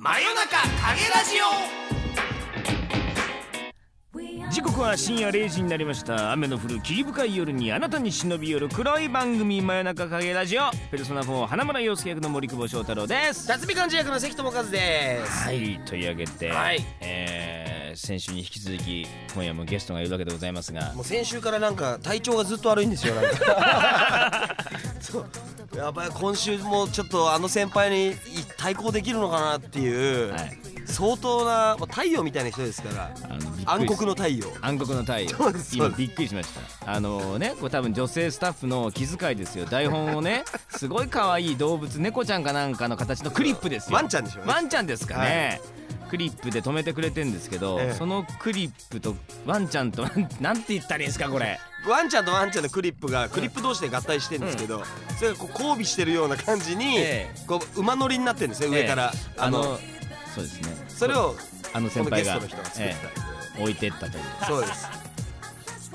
真夜中影ラジオ。時刻は深夜0時になりました。雨の降る霧深い夜にあなたに忍び寄る黒い番組真夜中影ラジオ。ペルソナ4花村洋介役の森久保翔太郎です。辰巳漢字役の関智和です。はいというわけで、はい。えー先週に引き続き今夜もゲストがいるわけでございますが。もう先週からなんか体調がずっと悪いんですよなんか。そうやばい今週もちょっとあの先輩に対抗できるのかなっていう、はい。相当なまあ太陽みたいな人ですからあのびっくり暗黒の太陽。暗黒の太陽。今びっくりしました。あのねこれ多分女性スタッフの気遣いですよ。台本をね すごい可愛い動物猫ちゃんかなんかの形のクリップですよ。ワンちゃんでしょうね。ワンちゃんですかね、クリップで止めてくれてんですけど、ええ。そのクリップとワンちゃんと なんて言ったらいいんですかこれ。ワンちゃんとワンちゃんのクリップがクリップ同士で合体してるんですけど、それがこう交尾してるような感じに、えこう馬乗りになってるんですね、上から。あのそうですね。それをあの先輩が置いてったという。そうです。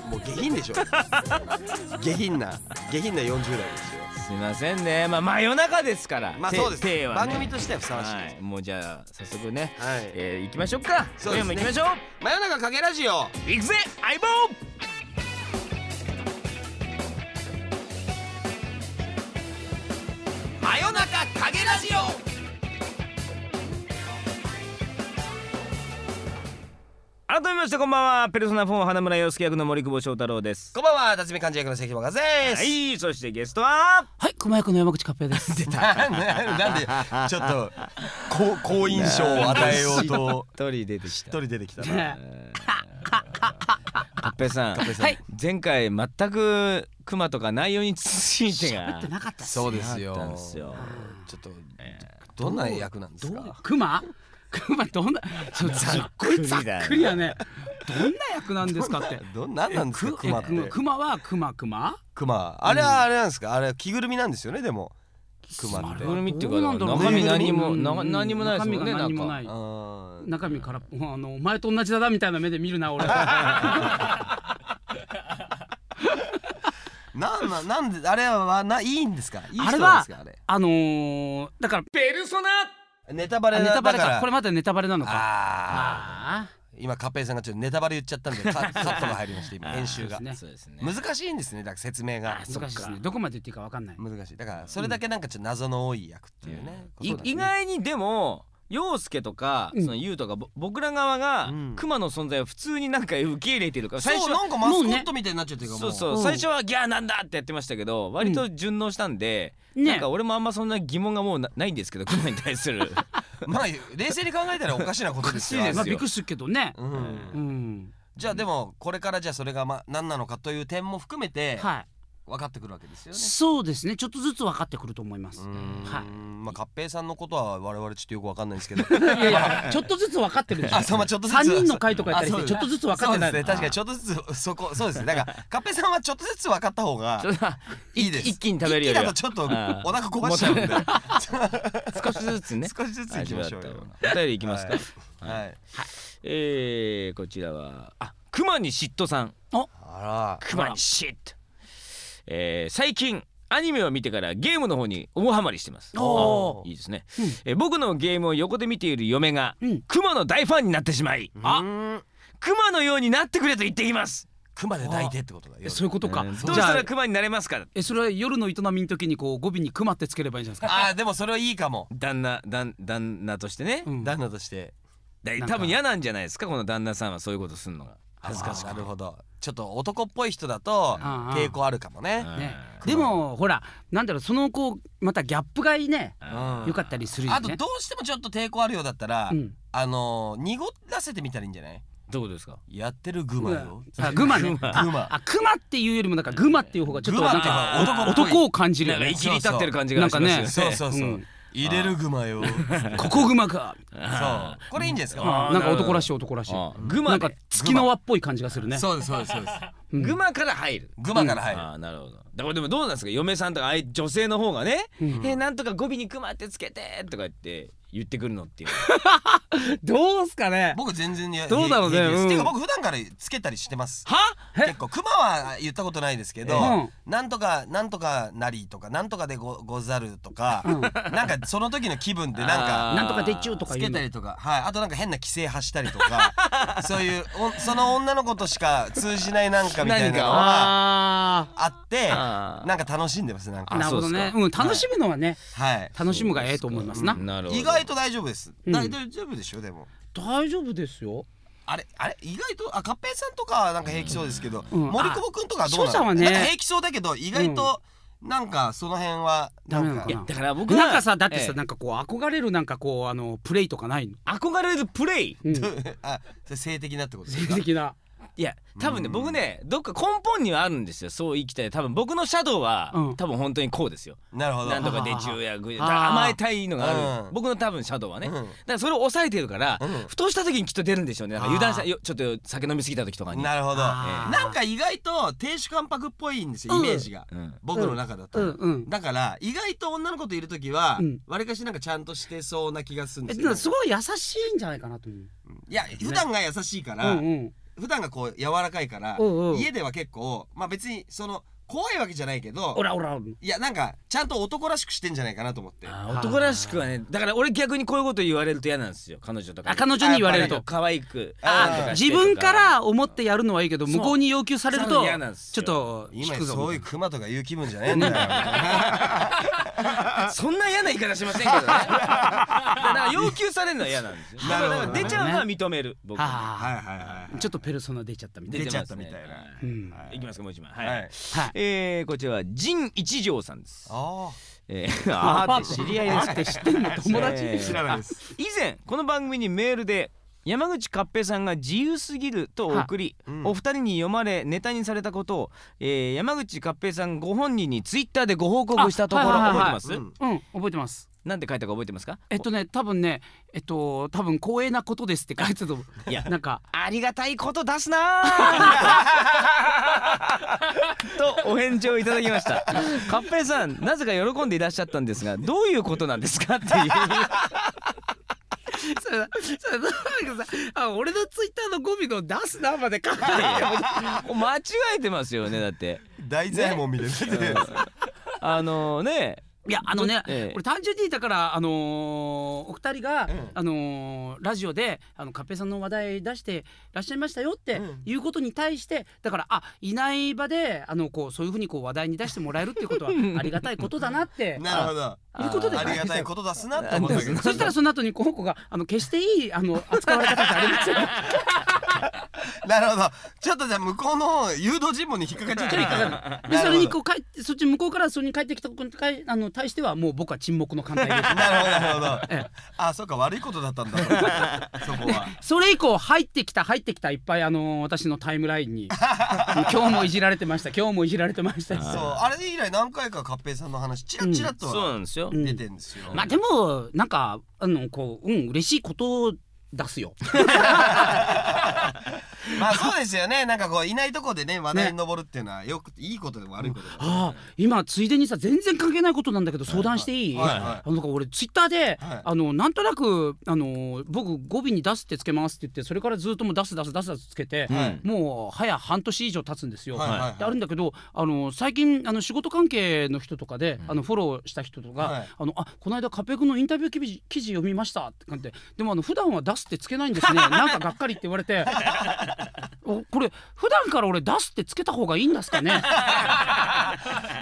もう下品でしょ。下品な下品な40代ですよすいませんね。まあ真夜中ですから。てまあそうです、ね。番組としてはふさわしい、はい。もうじゃあ早速ね、はい。えー行きましょうか。そうですね。今夜も行きましょ真夜中影ラジオ。う行くぜ相棒。真夜中影ラジオ改めましてこんばんは。ペルソナ4花村洋介役の森久保翔太郎です。こんばんは辰巳漢字役の関智和です、はい。そしてゲストは？はい、熊役の山口カペです。出なななんでちょっと好好印象を与えようと。一人出てき一人出てきたな。ね。カッペさん。はい、前回全くクマとか内容についてが喋ってなかったっす。そうですよ。ちょっとどんな役なんですか？熊？熊どんな？そうざっくりざっくりやね。どんな役なんですかって。どなんなんですかくクマって。え熊は熊熊？クマあれはあれなんですか？あれは着ぐるみなんですよねでも。クマって。あれは着ぐるみっていうかどうなんだろう中身何も何もないですもんね中身が何もない。中身からあのお前と同じだなみたいな目で見るな俺。なんなんなんであれはないいんですか？いい人あれはなんですかあれ？あのーだからペルソナネタバレあネタバレだか。これまでネタバレなのか。あああ今カッペイさんがちょっとネタバレ言っちゃったんでカ カットが入りました今編集が。ね。難しいんですねだから説明が。あ。難しいですね。どこまで言っていいかわかんない。難しい。だからそれだけなんかちょっと謎の多い役っていうね。いことなん意外にでも陽介とかうん。その優とかぼ僕ら側がうん。クマの存在を普通になんか受け入れているからそう最初なんかマスコットみたいになっちゃってるからそうそう。最初はギャーなんだってやってましたけど割と順応したんでね。なんか俺もあんまそんな疑問がもうなないんですけどクマに対する。まあ冷静に考えたらおかしなことですよ。まあびっくりするけどね。うん。うん。じゃあでもこれからじゃあそれがまあ何なのかという点も含めてはい。分かってくるわけですよね。そうですね。ちょっとずつ分かってくると思います。はい。まあカッペイさんのことは我々ちょっとよく分かんないんですけど。いやいや、ちょっとずつ分かってるでしょ。あそうまあちょっとずつ。三人の回とかやったりして、あそう。ちょっとずつ分かってない。そうですね。確かにちょっとずつそこそうですね。だからカッペイさんはちょっとずつ分かった方がいいです。一気に食べるよりは。一気だとちょっとお腹壊しちゃうんで。少しずつね。少しずついきましょうよ。お便りいきますか？はい。えーこちらはあクマに嫉妬さん。あクマに嫉妬えー最近アニメを見てからゲームの方に大ハマりしてます。いいですね、うん。えー僕のゲームを横で見ている嫁がうん。クマの大ファンになってしまいらあクマのようになってくれと言ってきます。熊で抱いてってことだよ。そういうことか。うんじどうしたらクマになれますか？えそれは夜の営みの時にこう語尾に熊ってつければいいんじゃないですか？あーでもそれはいいかも。旦那旦旦那としてね、うん。旦那として。多分嫌なんじゃないですか？この旦那さんはそういうことするのが。恥ずかしくなるほどちょっと男っぽい人だと抵抗あるかもね。うん。ね。でもほらなんだろうそのこうまたギャップがいいね。うん。よかったりするよね。あとど。うしてもちょっと抵抗あるようだったらうん。あのー濁らせてみたらいいんじゃない？どうですか？やってるグマよ。あグマね。グマ。あグマ。っていうよりもなんかグマっていう方がちょっとなんか男を感じるなんかよね生。きり立ってる感じがしますよね。そうそうそう、うん入れるグマよ。ここグマか。そう。これいいんじゃないですか？なんか男らしい男らしい。グマなんかで月の輪っぽい感じがするね。そうですそうですそうです。うん。グマから入る。グマから入る、ああなるほど。だからでもどうなんですか？嫁さんとかああいう女性の方がね、うんえなんとか語尾にクマってつけてとか言って言ってくるのっていう。どうすかね？僕全然やどうだろうね。うん。ていうか僕普段からつけたりしてます。は？結構熊は言ったことないですけど、うん。なんとかなんとかなりとかなんとかでごござるとか、うん。なんかその時の気分でなんあかーなんとかでっちゅうとかつけたりとか、はい、あとなんか変な規制発したりとか。そういうおその女の子としか通じないなんかみたいなのがああってなんか楽しんでますなんあか。なるほどね。うん楽しむのはねはい。楽しむがええと思いますな。なるほど。意外と大丈夫です、うん。大大丈夫でしょでも。大丈夫ですよ。あれあれ意外とあカッペイさんとかはなんか平気そうですけど、うん。森久保くんとかはどうなの、翔さんはねなんか平気そうだけど意外となんかその辺はなんか。ダメなのかな？いやだから僕はなんかさだってさええ。なんかこう憧れるなんかこうあのプレイとかないの？憧れるプレイ？うん。あそれ性的なってことです性か的ないや多分ねうん。僕ねどっか根本にはあるんですよ。そう生きたい多分僕のシャドウは、うん。多分本当にこうですよ。なるほど。なんとかで中やぐあー。甘えたいのがある、うん。僕の多分シャドウはね、うん。だからそれを抑えてるから、うん。ふとした時にきっと出るんでしょうね。なんか油断したよちょっと酒飲みすぎた時とかに。なるほど。あー。なんか意外と亭主関白っぽいんですよイメージが、うん。僕の中だと、だから意外と女の子といる時はうん。わり、かしなんかちゃんとしてそうな気がするんえですよ、でもすごい優しいんじゃないかなと思う。いや普段が優しいから、うんうん普段がこう柔らかいから、うんうん。家では結構まあ別にその怖いわけじゃないけどオラオラいやなんかちゃんと男らしくしてんじゃないかなと思って。あー男らしくはねだから俺逆にこういうこと言われると嫌なんですよ彼女とかに。あ彼女に言われると。可愛くあーなんとかして自と分から思ってやるのはいいけどそう。向こうに要求されるそうと嫌なんですよ。ちょっと今引くぞそういうクマとか言う気分じゃねえんだよ そんな嫌な言い方しませんけどね。だから要求されるのは嫌なんですよ。なるほどだから出ちゃうのは認める僕。はははいはいはい。ちょっとペルソナ出ちゃったみたい出ちゃ出てますねったみたいな。うん。はい。い。きますかもう一枚はい、はい、はい。えー、こちらは仁一条さんです。あえー、あー。って知り合いですって知ってんの友達あ知らないです。以前この番組にメールで山口勝平さんが自由すぎると送り、うん。お二人に読まれネタにされたことを、えー山口勝平さんご本人にツイッターでご報告したところあはいはいはい。覚えてます、うん。うん覚えてます。なんて書いたか覚えてますか？えっとね多分ねえっと多分光栄なことですって書いてたと思う。いやなんか。ありがたいこと出すなー！とお返事をいただきました。カッペイさんなぜか喜んでいらっしゃったんですがどういうことなんですか？っていうそれそれなんかさあ俺のツイッターの語尾の出すなまで書いて 間違えてますよねだって。大左衛門みたいあのねいやあのね、ええ。俺単純にだからあのーお二人が、うん。あのーラジオであのカッペさんの話題出してらっしゃいましたよってうん。いうことに対してだからあいない場であのこうそういうふうにこう話題に出してもらえるっていうことは ありがたいことだなって なるほど。いうことでありがたいこと出すなって思ったけどそしたらその後にこの子があの決していいあの扱われ方ってありません なるほど。ちょっとじゃあ向こうの誘導尋問に引っかかっちゃったちょっと引っかかるでそれにこう帰ってそっち向こうからそれに帰ってきたことに対あの対してはもう僕は沈黙の艦隊です。なるほどなるほど。ええ。あそうか悪いことだったんだ。そこは。それ以降入ってきた入ってきたいっぱいあの私のタイムラインに。今日もいじられてました。今日もいじられてました。そうあれ以来何回か合平さんの話チラチラとそうなはんですよ、うん。出てんですよ。まあでもなんかあのこううん嬉しいことを出すよ。まあそうですよね。なんかこういないとこでね話題に上るっていうのはよくいいことでも悪いことでも。ああ今ついでにさ全然関係ないことなんだけど相談していい、はい。はい。あのなんか俺ツイッターで、はい。あのなんとなくあの僕語尾に出すってつけますって言ってそれからずっともう出す出す出す出すつけて、はい。もう早半年以上経つんですよ。はい。はい。はい。であるんだけどあの最近あの仕事関係の人とかで、あのフォローした人とか、はい。あのあこの間カペ君のインタビュー記事記事読みましたって感じででもあの普段は出すってつけないんですね。なんかがっかりって言われて おこれ普段から俺出すってつけた方がいいんですかね。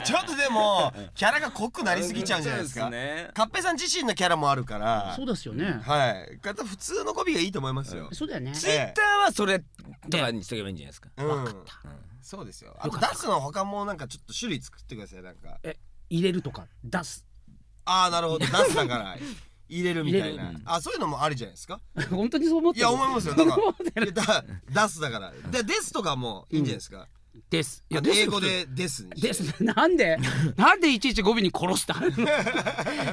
ちょっとでもキャラが濃くなりすぎちゃうんじゃないですか。ね。合平さん自身のキャラもあるから。そうですよね、はい。方普通の語尾がいいと思いますよ。そうだよね。ツイッターはそれとかにしとけばいいんじゃないですか。うん。そうですよ。あと出すの他もなんかちょっと種類作ってくださいなんか。入れるとか出す。ああなるほど。出すだから 入れるみたいな。あそういうのもありじゃないですか。本当にそう思ってる。いや思いますよ。だから 出すだから。でですとかもいいんじゃないですか。です。いあです。英語でですです。なんで？なんでいちいち語尾に殺した？い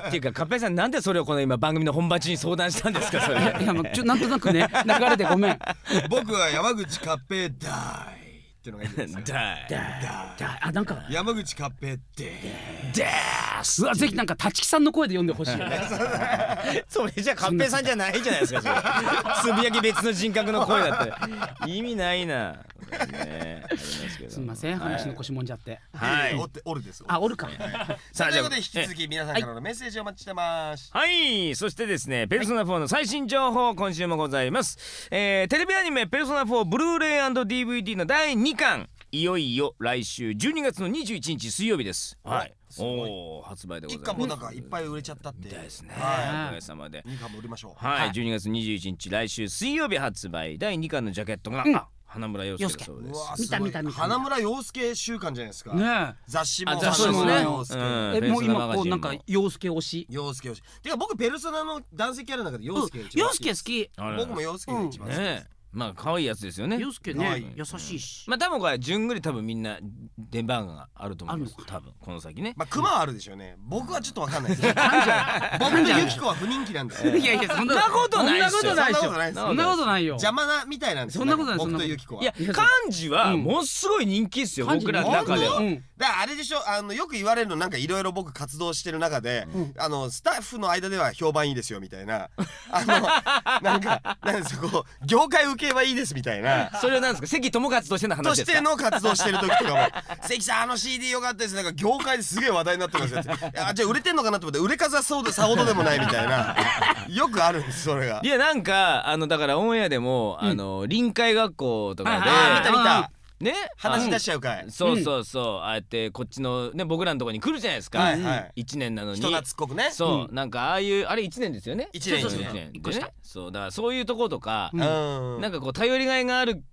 っていうかカッペイさんなんでそれをこの今番組の本番中に相談したんですかそれ？やもうちょなんとなくね流れでごめん。僕は山口勝平大ってっていうのがいいんですよ。だいだあなんか。山口勝平ってうわぜひなんか立木さんの声で読んでほしい それじゃカッペイさんじゃないじゃないですかそれ。つぶやき別の人格の声だって。意味ないな。ね。すみません話の腰もんじゃって。はい。おっておるですあおるか。さあということで引き続き皆さんからのメッセージをお待ちしてます。はい。そしてですね「ペルソナ4」の最新情報今週もございます、えーテレビアニメ「ペルソナ4ブルーレイ &DVD」の第2巻いよいよ来週12月の21日水曜日です。はい。おお発売でござい一ます。巻もなんかいっぱい売れちゃったって。ですね。はおかげさまで。い二巻も売りましょう。はい、はい。12月21日来週水曜日発売第2巻のジャケットが、うん。あ花村洋介だそうです。うわ見た見た見た。花村洋介週間じゃないですか。ね雑誌もあ雑誌もね。もう今こうなんか洋介推し。洋介洋介てか僕ペルソナの男性キャラの中で洋介が一番洋介好き。僕も洋介が一番好きまあ可愛いやつですよね。洋介はい。ね優しいし。まあ多分これ順繰り多分みんな出番があると思いますあるの多分この先ね。まあ熊はあるでしょうね。僕はちょっとわかんないです。なんじゃ僕とユキコは不人気なんですよ。いやいやそんなことないっすよ。そんなことないそんなことないっすそんなことないよ。邪魔なみたいなんですよ。そんなことない僕ととユキコは。いや漢字はものすごい人気ですよ僕らの中でだからあれでしょあのよく言われるのなんかいろいろ僕活動してる中で、あのスタッフの間では評判いいですよみたいな。あのなんかなんですかこう業界受けはいいですみたいな。それは何ですか？関智勝としてのと話ですか？しての活動してる時とかも「関さんあの CD よかったです」なんか業界ですげえ話題になってますよ。っ てあじゃあ売れてんのかなと思って売れ数はそうでさほどでもないみたいな。よくあるんですそれが。い。やなんかあのだからオンエアでも、あの臨海学校とかで、はいあー見た見たね話し出しちゃうかい。そうそうそう、ああやってこっちのね僕らのところに来るじゃないですか、はいはい。一年なのに。人懐っこくね。そう、なんかああいうあれ一年ですよね。一年。そう一年。で一個下ねそう。だからそういうところとか、うん。なんかこう頼りがいがある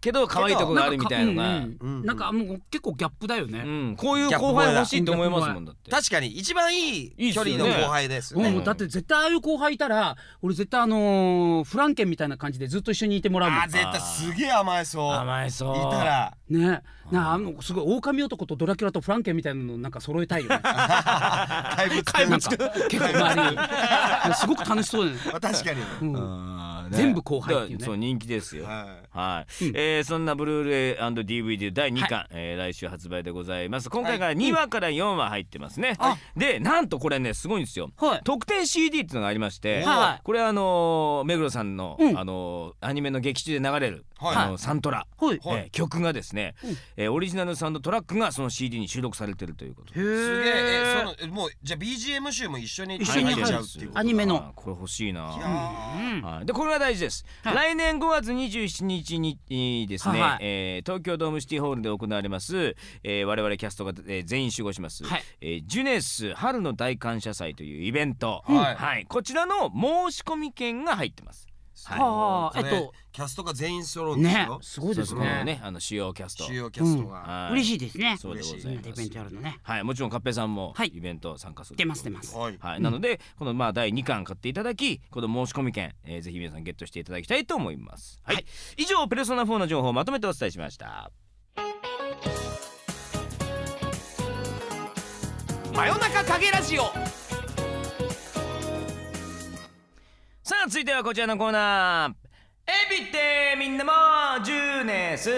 けど可愛いとこがあるみたいのが、なんかもう結構ギャップだようねん。こういう後輩欲しいと思いますもんだって。確かに一番いい距離の後輩ですよね。うん。もうだって絶対ああいう後輩いたら俺絶対あのーフランケンみたいな感じでずっと一緒にいてもらうもん。あ絶対すげえ甘えそう。甘えそう。いたら。ね。なあのすごい狼男とドラキュラとフランケンみたいなのなんか揃えたいよね。怪物怪物結構周りに。すごく楽しそうだよね、まあ確かに。うんね。全部後輩っていうね。そう人気ですよ。ははい、うん。えーそんなブルーレイ &DVD 第2巻、えー来週発売でございます。今回から2話から4話入ってますね、あ。でなんとこれねすごいんですよ。はい。特典 CD っていうのがありまして、はい。これあのー目黒さんの、うん。あのーアニメの劇中で流れる、はい。あのサントラ、はい。はい。えー曲がですね、うん。えーオリジナルサウンドトラックがその CD に収録されてるということで。へすげえええそのえもうじゃあ BGM 集も一緒に一緒に入っちゃうっていうことアニメの。あーこれ欲しいな。いやうん。はい、でこれが大事です、はい。来年5月27日にえーですね、はいはい。えー東京ドームシティホールで行われます、えー我々キャストが、えー全員集合します、はい。えージュネス春の大感謝祭というイベント、はい。こちらの申し込み券が入ってます。はい。はあ。えっとキャストが全員揃うんですね。よ。すごいですね。ね。あの主要キャスト。主要キャストが。はい。嬉しいですね。そうでございますイベントやるのね。はい。もちろんカッペさんもはい。イベント参加する。出ます出ます。はい。はい、なのでこのまあ第2巻買っていただきこの申し込み券、えーぜひ皆さんゲットしていただきたいと思います、はい。以上ペルソナ4の情報をまとめてお伝えしました。真夜中影ラジオさあ続いてはこちらのコーナー。エビってみんなもジューネス。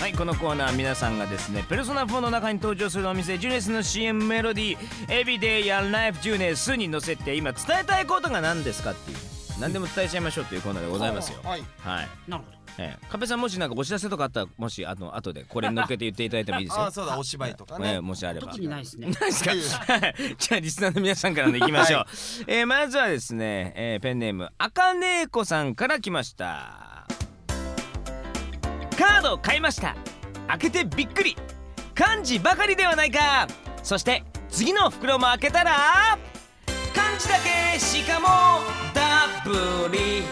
はいこのコーナー皆さんがですね「ペルソナ4」の中に登場するお店ジュネスの CM メロディー「エビデイやライフジュネス」に乗せて今伝えたいことが何ですかっていう。何でも伝えちゃいましょうというコーナーでございますよ。はい。はい。なるほど。ええ、カペさんもしなんかお知らせとかあったらもしあの後でこれに乗っけて言っていただいてもいいですよ。あそうだ。お芝居とかええね。もしあれば。特にないですね。ないですか？はい。じゃあリスナーの皆さんからのいきましょう、えーまずはですね、えーペンネームあかねえこさんから来ました。カード買いました。開けてびっくり。漢字ばかりではないか。そして次の袋も開けたら漢字だけしかもダブリ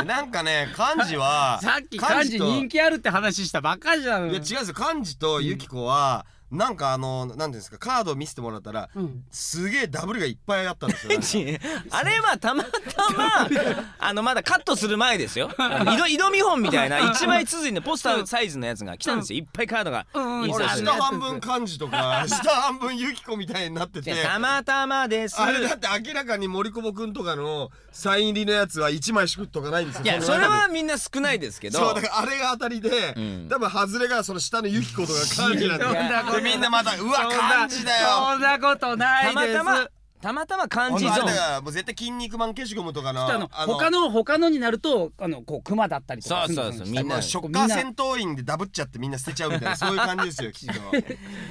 なんかね漢字はさっき漢字人気あるって話したばっかりじゃん。いや違うんですよ。漢字とユキコはなんかあのなんていうんですかカードを見せてもらったらうん。すげえダブルがいっぱいあったんですよ。あれはたまたま あのまだカットする前ですよ。井戸井戸見本みたいな一枚続いてポスターサイズのやつが来たんですよ。いっぱいカードが。うん。下半分漢字とか 下半分ユキコみたいになってて。たまたまです。あれだって明らかに森久保くんとかのサイン入りのやつは1枚しくとかないんですよ。いやそれはみんな少ないですけど。そうだからあれが当たりで、うん。多分外れがその下のユキコとか漢字なんそんなことででみんなまたうわ漢字だよ。そんなことないたです。またまたまたま漢字ゾーンもう絶対筋肉マン消しゴムとかのあの他の他のになるとあのこう熊だったりとかそうそうそう。みんなショッカー戦闘員でダブっちゃってみんな捨てちゃうみたいな そういう感じですよきっと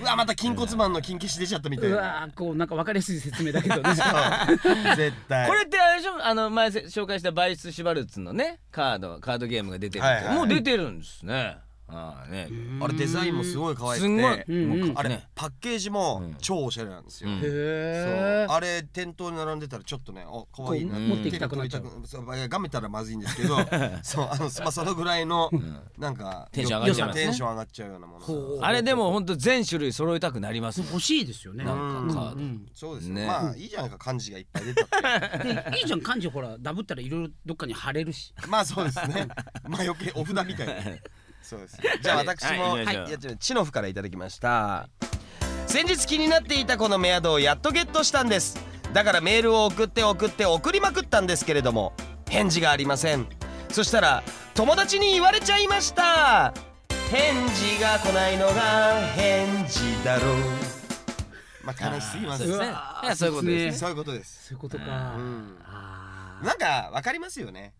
うわまた筋骨マンの筋消し出ちゃったみたいうなわーこうなんか分かりやすい説明だけどね。絶対。これってあれでしょ？あの前せ紹介したバイス・シュバルツのねカードカードゲームが出てるはいはい。もう出てるんですねああね。あれデザインもすごい可愛くて。すんごい、うんあれ、ねパッケージも超おしゃれなんですよ、うん。あれ店頭に並んでたらちょっとねあ可愛いな。持っていきたくなっちゃう。手に取りたくそういやガメたらまずいんですけど そうあのまあそのぐらいのなんかテンション上がっちゃいますね。テンション上がっちゃうようなものあれでも本当全種類揃えたくなります欲しいですよねなんかカード。うん。そうですねね。まあいいじゃないか漢字がいっぱい出たって。で いいじゃん漢字ほらダブったらいろいろどっかに貼れるし。まあそうですね。まあ余計お札みたいな そうです。じゃあ私もはいはいやちょチノフからいただきました先日気になっていたこのメアドをやっとゲットしたんです。だからメールを送って送って送りまくったんですけれども返事がありません。そしたら友達に言われちゃいました。返事が来ないのが返事だろう。まあ悲しすぎますね。いやそういうことですね。そういうことです。そういうことか。うん。あなんかわかりますよね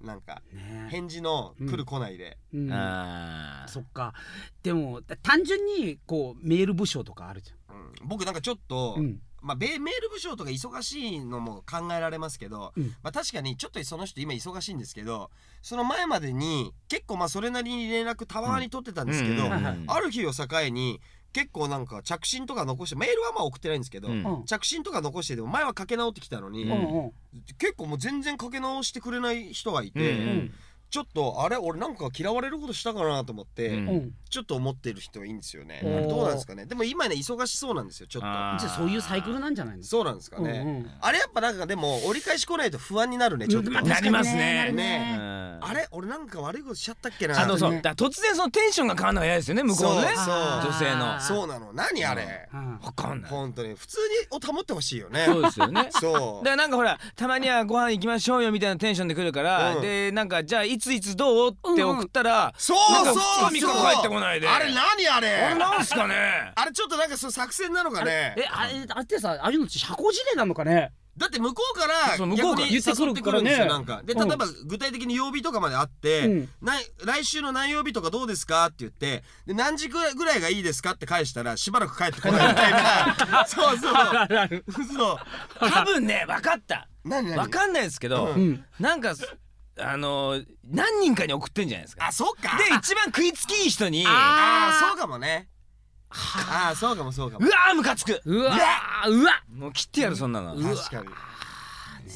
なんか返事の来る来ないで、うん。あそっか。でも単純にこうメール部署とかあるじうん。僕なんかちょっと、ゃんうん。まあ、ベメール部署とか忙しいのも考えられますけど、うん。まあ、確かにちょっとその人今忙しいんですけどその前までに結構まあそれなりに連絡たまに取ってたんですけど、ある日を境に結構なんか着信とか残してメールはまあ送ってないんですけど、うん。うん。着信とか残してでも前はかけ直ってきたのに、うん結構もう全然かけ直してくれない人がいて、うんうんちょっとあれ俺なんか嫌われることしたかなと思って、うん。うん。ちょっと思ってる人がいいんですよね。おー。どうなんですかね。でも今ね忙しそうなんですよちょっと。じゃあそういうサイクルなんじゃないの？そうなんですかね、うんうんあれやっぱなんかでも折り返し来ないと不安になるねちょっと、うんまあなりますね。ね。うん。あれ俺なんか悪いことしちゃったっけな。あのそう。ね。だから突然そのテンションが変わるのが嫌ですよね向こうのね。そうそう。女性の。そうなの。何あれ？うん。わかんない。本当に普通にを保ってほしいよね。そうですよね。そう。だからなんかほらたまにはご飯行きましょうよみたいなテンションで来るから、うん。でなんかじゃあいついつどう？って送ったら、そうなんかそう二日三日帰ってこないで。あれ何あれ？あれなんすかね？あれちょっとなんかそう作戦なのかね？えあれあれってさああいうの社交辞令なのかね？だって向こうからそう向こうに誘ってくるんですよ言ってくるからね。なんかでうん。例えば具体的に曜日とかまであって、うん。な来週の何曜日とかどうですかって言ってで何時ぐらいがいいですかって返したらしばらく帰ってこないみたいな。そうそう。そう。多分ね分かった。何何？分かんないですけど、ううん。なんかあの何人かに送ってんじゃないですか。あそっか。で一番食いつきいい人にうわああそうかもね。あ。あそうかもそうかも。ームカつく。うわ。ーうわもう切ってやるそんなの。確かに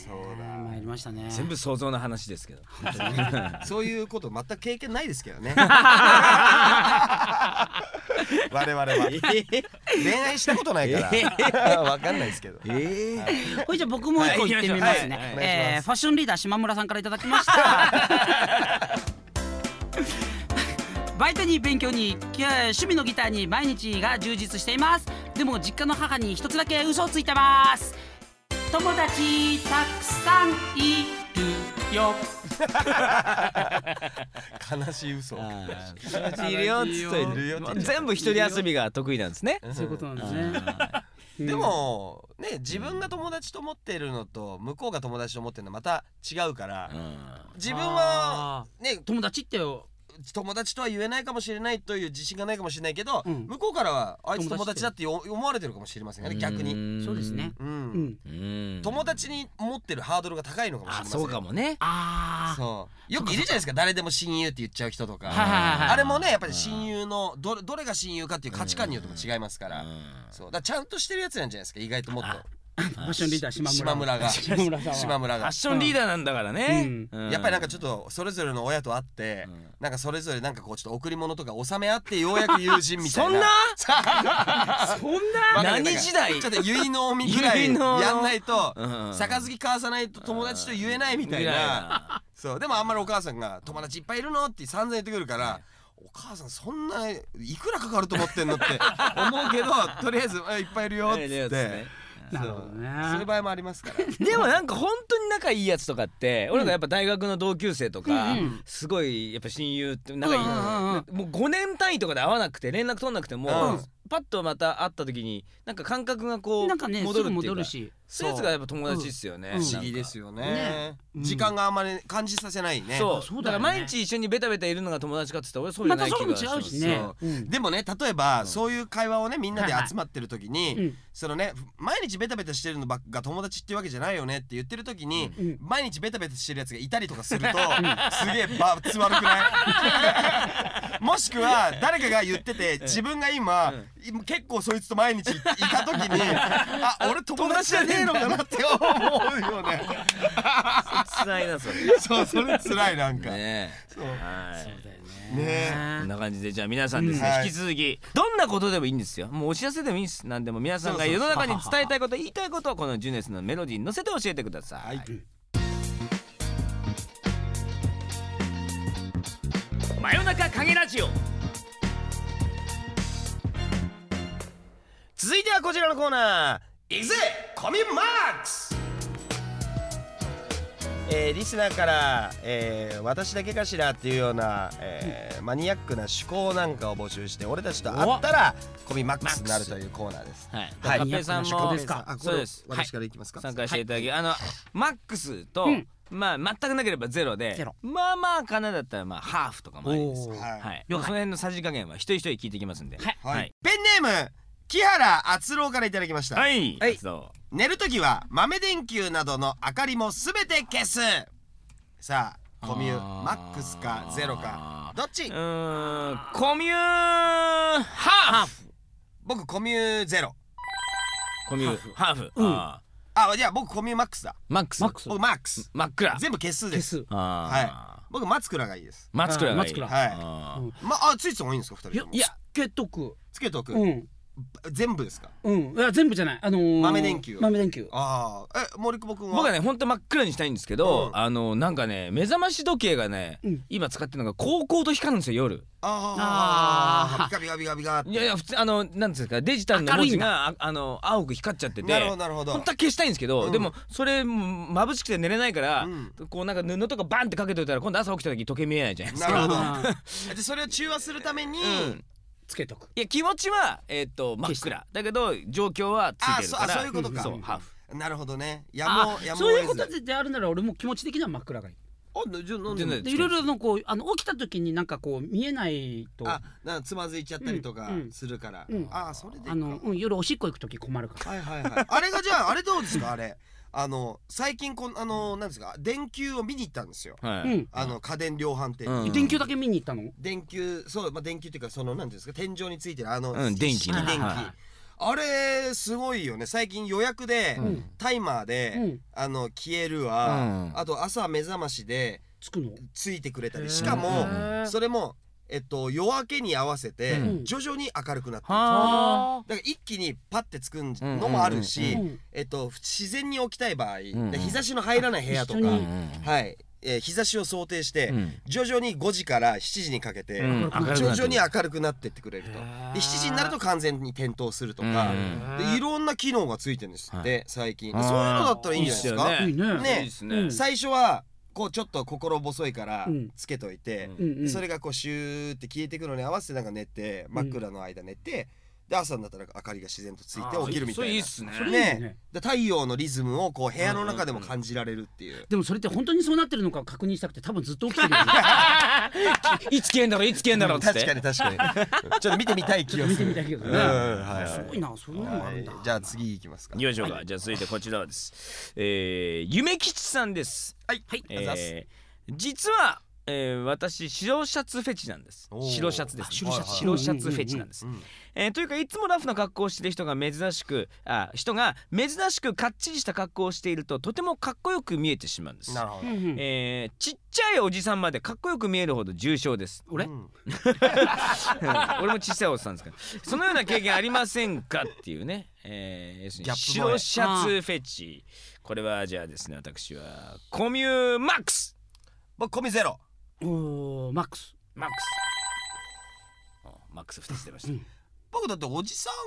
そうだ。参りましたね。全部想像の話ですけど。そういうこと全く経験ないですけどね。我々は。恋愛したことないから。わかんないですけど。ええこれじゃあ僕もう一個言ってみますね、ファッションリーダー島村さんからいただきました。バイトに勉強に趣味のギターに毎日が充実しています。でも実家の母に一つだけ嘘をついてます友達たくさんいるよ。悲しい嘘。友達いるよっつっといいるよって全部一人遊びが得意なんですね。そういうことなんですね。でもね自分が友達と思ってるのと向こうが友達と思ってるのまた違うから自分はね友達ってよ友達とは言えないかもしれないという自信がないかもしれないけど、うん。向こうからはあいつ友達だって思われてるかもしれませんよね逆に、にそうですね。うん。友達に持ってるハードルが高いのかもしれあませんそうかもね。あー。そう。よくいるじゃないですか誰でも親友って言っちゃう人とか、はいはいはい。はいあれもねやっぱり親友のどれどれが親友かっていう価値観によっても違いますから、うん。そう。だからちゃんとしてるやつなんじゃないですか意外ともっと ファッションリーダー島村島村が。島村さんは。島村が。ファッションリーダーなんだからね、うん。やっぱりなんかちょっとそれぞれの親と会って、うん。なんかそれぞれなんかこうちょっと贈り物とか納め合ってようやく友人みたいな。そんな？そんな？何時代？ちょっと結納みぐらいやんないとうん。杯交わさないと友達と言えないみたいな。そう。でもあんまりお母さんが「友達いっぱいいるの?」って散々言ってくるから「お母さんそんないくらかかると思ってんの?」って思うけどとりあえずあ「いっぱいいるよ」っつって。なるほどね。そう。いう場合もありますから。でもなんか本当に仲いいやつとかって俺がやっぱ大学の同級生とかうんうん。すごいやっぱ親友って仲いい。うんうんうんもう5年単位とかで会わなくて連絡取んなくてもうんパッとまた会った時になんか感覚がこうなんかね戻るっていうか戻るし。そういうやつがやっぱ友達っすよね。うん。不思議ですよね。ね。時間があんまり感じさせないね。そう。そうだよね。だから毎日一緒にベタベタいるのが友達かって言ったら俺そうじゃまたそれない気がも違うしね。そう。うん。でもね例えば、うん。そういう会話をねみんなで集まってる時に、うん。そのね毎日ベタベタしてるのばっが友達っていうわけじゃないよねって言ってる時に、うん。毎日ベタベタしてるやつがいたりとかすると、すげえバツ悪くない？もしくは誰かが言ってて自分が今、今結構そいつと毎日いた時にあ 俺友達じゃねえのかなって思うよね。辛いなそれ。そうそれ辛いな んか、ねそう。はい。だよね。こんな感じでじゃあ皆さんですね、引き続きどんなことでもいいんですよ。もうお知らせでもいいんです。何でも皆さんが世の中に伝えたいこと言いたいことをこのジュネスのメロディーに乗せて教えてください、真夜中影ラジオ。続いてはこちらのコーナー。いくぜコミマックス。えーリスナーから、えー私だけかしらっていうような、えーマニアックな趣向なんかを募集して俺たちと会ったらコミマックスになるというコーナーです。はい、はい。カッペさんも向ですか？あこれそうです。私からいきますか？参加していただき、あのマックスと、うんまあ全くなければゼロでゼロ。まあまあかなだったらまあハーフとかもありです。はい。はい、その辺のさじ加減は一人一人聞いていきますんで。はい。はい。ペンネーム木原敦郎からいただきました。はい、はい。そ寝るときは豆電球などの明かりもすべて消す。さあコミュマックスかゼロか。どっち？うんコミュハーフ。僕コミュゼロ。コミュハーフ、うん。ああじゃあ僕コミュマックスだ。ーマックス。マックス。僕マックス。真っ暗。全部消すです。消す。あはい。僕松倉がいいです。マツクラがいい。マツクラはい。まあついてた方がいいんですか二人。いやつけとく。つけとく。うん全部ですか？うん。いや全部じゃない。あのー豆電球。豆電球。ああえ森久保君は？僕はね本当真っ暗にしたいんですけど、うん。あのなんかね目覚まし時計がね、うん。今使ってるのが高校と光るんですよ夜。あああー。ビカビカビカビカって。いやいや普通あのなんですかデジタルの文字がああの青く光っちゃってて。なるほどなるほど。本当は消したいんですけど、うん。でもそれも眩しくて寝れないから、うん。こうなんか布とかバンってかけといたら今度朝起きた時時計見えないじゃないですか。なるほど。でそれを中和するために。うんつけとく。いや気持ちはえーっと真っ暗。だけど状況はついてるから。あそうあそういうことか。そうハーフ。なるほどね。やむをあやむをそういうことであるなら俺も気持ち的には真っ暗がいい。あじゃあなんでいろいろのこうあの起きた時になんかこう見えないと。あなんかつまずいちゃったりとかうんうん。するから。うん。あそれでいいか。あの、うん、夜おしっこ行く時困るから。はいはいはい。あれがじゃああれどうですかあれ？あの最近こんあのなんですか電球を見に行ったんですよ。はい、うん。あの家電量販店に。うん。電球だけ見に行ったの？電球そうまあ電球っていうかそのなんていうんですか天井についてるあの、うん電気ね。式電気、はいあれすごいよね。最近予約で、うん。タイマーで、うん。あの消えるわ、うん。あと朝目覚ましでつくの？ついてくれたり。しかもへー。それもえっと夜明けに合わせてうん。徐々に明るくなっていく、はだから一気にパッてつくのもあるし、うんうんえっと自然に起きたい場合、日差しの入らない部屋とか、はい、えー日差しを想定して、うん。徐々に5時から7時にかけて、うん。明るくなって徐る。々に明るくなってってくれると。で7時になると完全に点灯するとか、うんでいろんな機能がついてるんですって、は最近。そういうのだったらいいんじゃないですか？ね。ね。いいですね、うん。最初はこうちょっと心細いからうん。つけといて、うんうんそれがこうシューって消えていくのに合わせてなんか寝て真っ暗の間寝て、で朝になったら明かりが自然とついて起きるみたいな。それいいっすね。それいいね。ね。で太陽のリズムをこう部屋の中でも感じられるっていう。でもそれって本当にそうなってるのか確認したくて多分ずっと起きてるよね。いつ消えんだろいつ消えんだろっつって。確かに確かに。ちょっと見てみたい気がする。見てみたいけどねうんはいはい。すごいなそういうのもあるんだ。はい。じゃあ次行きますか。いきましょうか、じゃあ続いてこちらはです。えー、夢吉さんです。はいはい。ありがとうございます。えー実はえー私白シャツフェチなんです。白シャツです、あ白シャツ。白シャツフェチなんです、うんえーというかいつもラフな格好をしている人が珍しくあ人が珍しくかっちりした格好をしているととてもかっこよく見えてしまうんです。なるほど。えーちっちゃいおじさんまでかっこよく見えるほど重症です。俺？うん。俺も小さいおじさんですから。そのような経験ありませんかっていうね、えー白シャツフェチ。これはじゃあですね私はコミュマックス。僕コミゼロマックス。マックス。あ。マックス2つ出ました、うん僕だっておじさんが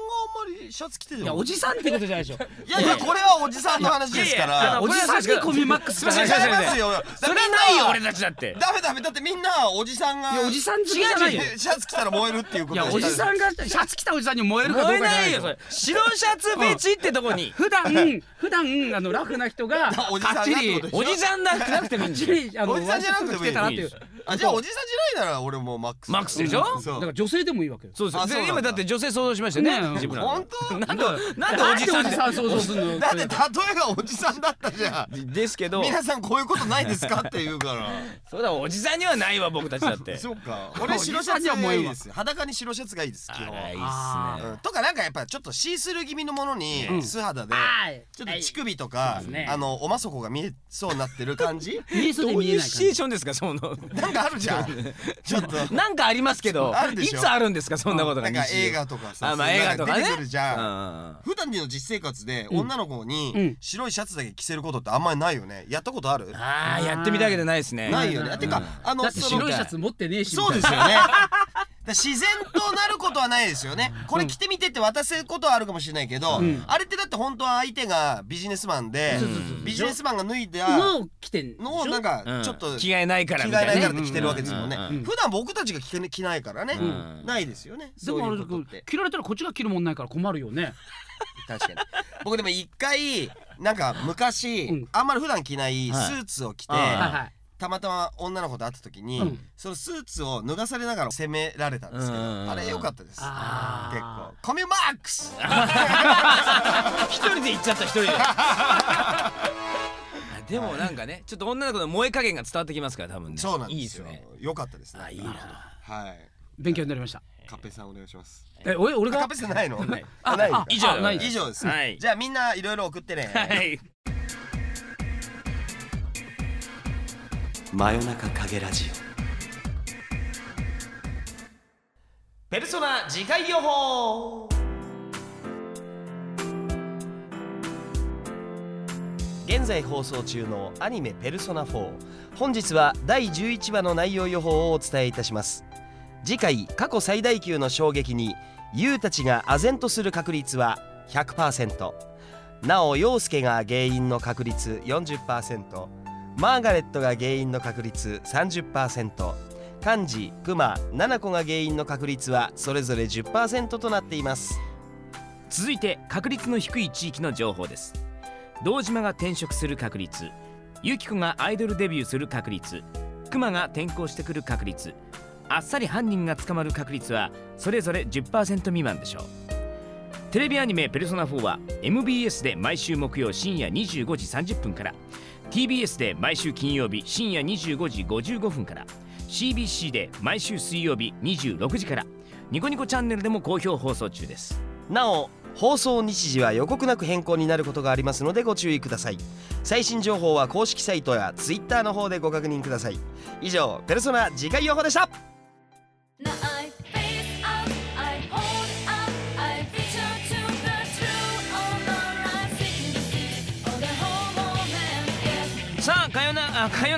あんまりシャツ着ててもいやおじさんってことじゃないでしょ。いやいやこれはおじさんの話ですから。おじさんにコミマックス違いますよ。それないよ俺たちだって。ダメダメだってみんなおじさんがいやおじさん好きじゃないよ。シャツ着たら燃えるっていうこといやおじさんがシャツ着たおじさんに燃えるかどうかじゃないいよ白シャツフェチってとこに。普段普段あのラフな人が おじさんおじさんだってなくてもいいおじさんじゃなくてもいい。じゃあおじさんじゃないなら俺もマックス。マックスでしょだから女性でもいいわけよそうです今だって女性想像しましたよね自分ら本当？なんでなんでおじさんで。なんでおじさん想像するの？だって例えがおじさんだったじゃん。ですけど。皆さんこういうことないですかって言うから。そうだおじさんにはないわ僕たちだって。そうか。俺白シャツがいいです。裸に白シャツがいいです基本。いいっあすね。うん。とかなんかやっぱちょっとシースルー気味のものにうん。素肌ではい。ちょっと乳首とかあのおまそこが見えそうになってる感じ？見えそうでどういう見えないシチュエーションですかその。なんかあるじゃん。ちょっと。なんかありますけど。いあるでしょ。つあるんですかそんなことがなんか映画とかさあまあ映画とかね。出てくるじゃん。うん普段の実生活でうん。女の子うにん。白いシャツだけ着せることってあんまりないよね。やったことある？あーやってみたいけどないですね。ないよね。うんてかあのだってその白いシャツ持ってねえしそうですよね。だ自然となることはないですよね。これ着てみてって渡せることはあるかもしれないけど、うん。あれってだって本当は相手がビジネスマンで、ビジネスマンが脱いだの着てんのをなんかうん。ちょっと着替えないから着みたいな。ね替えないからって着てるわけですもんね、普段僕たちが着け着ないからね、うん。ないですよね。でもあれ着られたらこっちが着るもんないから困るよね。確かに。僕でも一回なんか昔、うん。あんまり普段着ない。スーツを着て、はいはいはいたまたま女の子と会った時に、うん。そのスーツを脱がされながら責められたんですけど、うんあれ良かったです。結構。コミュマックス。一人で行っちゃった一人で。でもなんかねちょっと女の子の燃え加減が伝わってきますから多分ね。そうなんですよ。いいですね。良かったですね。あいいな。はい。勉強になりました。カッペさんお願いします。え俺俺が？カッペさんないの？ない。以上。以上です、はい。じゃあみんないろいろ送ってね。はい真夜中影ラジオ。ペルソナ次回予報。現在放送中のアニメ「ペルソナ4」本日は第11話の内容予報をお伝えいたします。次回過去最大級の衝撃にユウたちが唖然とする確率は100%なお陽介が原因の確率40%マーガレットが原因の確率30%漢字熊七子が原因の確率はそれぞれ10%となっています。続いて確率の低い地域の情報です。堂島が転職する確率。ユキコがアイドルデビューする確率。クマが転校してくる確率。あっさり犯人が捕まる確率はそれぞれ10%未満でしょう。テレビアニメ「ペルソナ4」は MBS で毎週木曜深夜25時30分から。TBS で毎週金曜日深夜25時55分から CBC で毎週水曜日26時からニコニコチャンネルでも好評放送中です。なお放送日時は予告なく変更になることがありますのでご注意ください。最新情報は公式サイトや Twitter の方でご確認ください。以上ペルソナ次回予報でした。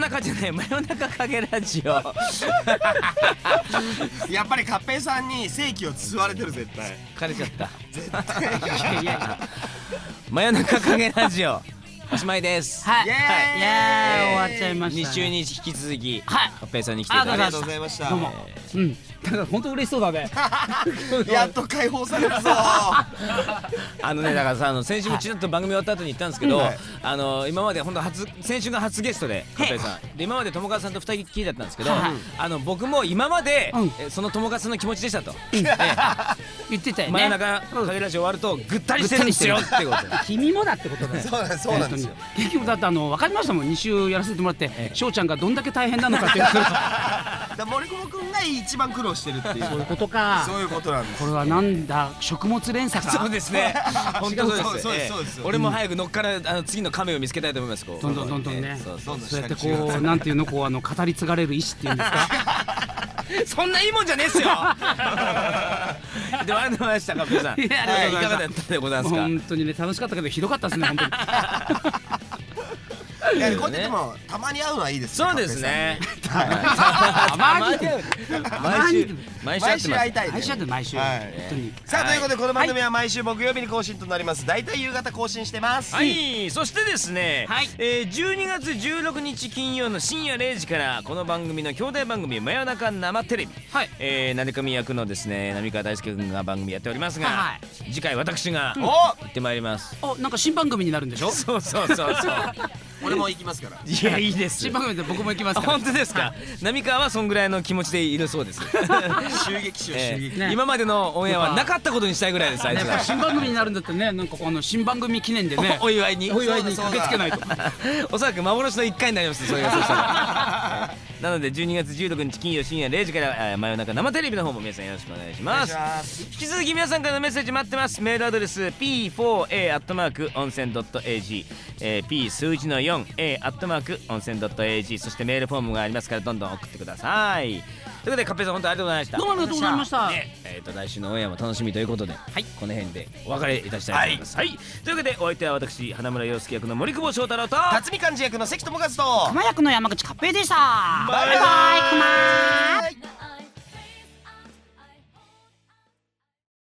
なあかよなかじゃない。真夜中影ラジオ。やっぱりカッペイさんに正規を吸われてる絶対。枯れちゃった。絶対。いやいや真夜中影ラジオ。おしまいです。はい。イエーイ。いやー終わっちゃいました2週に引き続きはい。カッペイさんに来ていただきましありがとうございました。どうも。うんだから本当嬉しそうだね。やっと解放されるぞ。あのねだからさあの先週もちらっと番組終わった後に言ったんですけど、はい。あの今まで本当初先週が初ゲストでさん。で今まで友川さんと二人きりだったんですけど、はい。あの僕も今まで、うん。えその友川さんの気持ちでしたと、え 言ってたよね。真夜中影ラジオ終わるとぐったりしてるんですよ。ってこと君もだってことだよ。そうなんそうなんですよ。結局だってあの分かりましたもん。2週やらせてもらって翔ちゃんがどんだけ大変なのかっていうだ森久保君が一番苦労してるっていう。そういうことか。そういうことなんです。これはなんだ食物連鎖か？そうですね。本当そうです。そうですええ。そうです。俺も早く乗っからあの次の亀を見つけたいと思いますこう。どんどんどんどんね。ええ。そうやってこうなんていうのこうあの語り継がれる意志っていうんですか？そんないいもんじゃねえっすよ。ではありましたカペさん。いやありがとうございました。はいいかがだったでございますか？本当にね楽しかったけどひどかったですね。本当にいやこうやってでもたまに会うのはいいですねそうですねたまに毎週。毎週会毎週会いたいね。毎週やってる毎週はい。本当にさあということでこの番組は毎週木曜日に更新となります。大体夕方更新してます。はい、そしてですね、はい。えー、12月16日金曜の深夜0時からこの番組の兄弟番組「真夜中生テレビ」はい。えー、成上役のですね浪川大輔君が番組やっておりますが、は次回私がお行ってまいります、おなんか新番組になるんでしょ？そうそうそうそう。俺も行きますから。いやいいです。新番組で僕も行きますから。あ本当ですか？浪川はそんぐらいの気持ちでいるそうです、襲撃しようえ襲撃。今までのオンエアはなかったことにしたいぐらいですあいつ新番組になるんだってねなんかこの新番組記念でね。お祝いに。お祝いに駆けつけないと。おそらく幻の1回になりますそれがそしたらなので12月16日金曜深夜0時からえー真夜中生テレビの方も皆さんよろしくお願いします。引き続き皆さんからのメッセージ待ってます。メールアドレス p4a 温泉 .ag、えー、p 数字の 4a 温泉 .ag そしてメールフォームがありますからどんどん送ってくださいということでカッペさん本当にありがとうございました。どうもありがとうございましたねえー、と来週のオンエアも楽しみということで、はい、この辺でお別れいたしたいと思います、はい。というわけでお相手は私花村洋介役の森久保翔太郎と辰巳幹事役の関智和と熊役の山口勝平でした。バイバイ。バイバイ。熊はい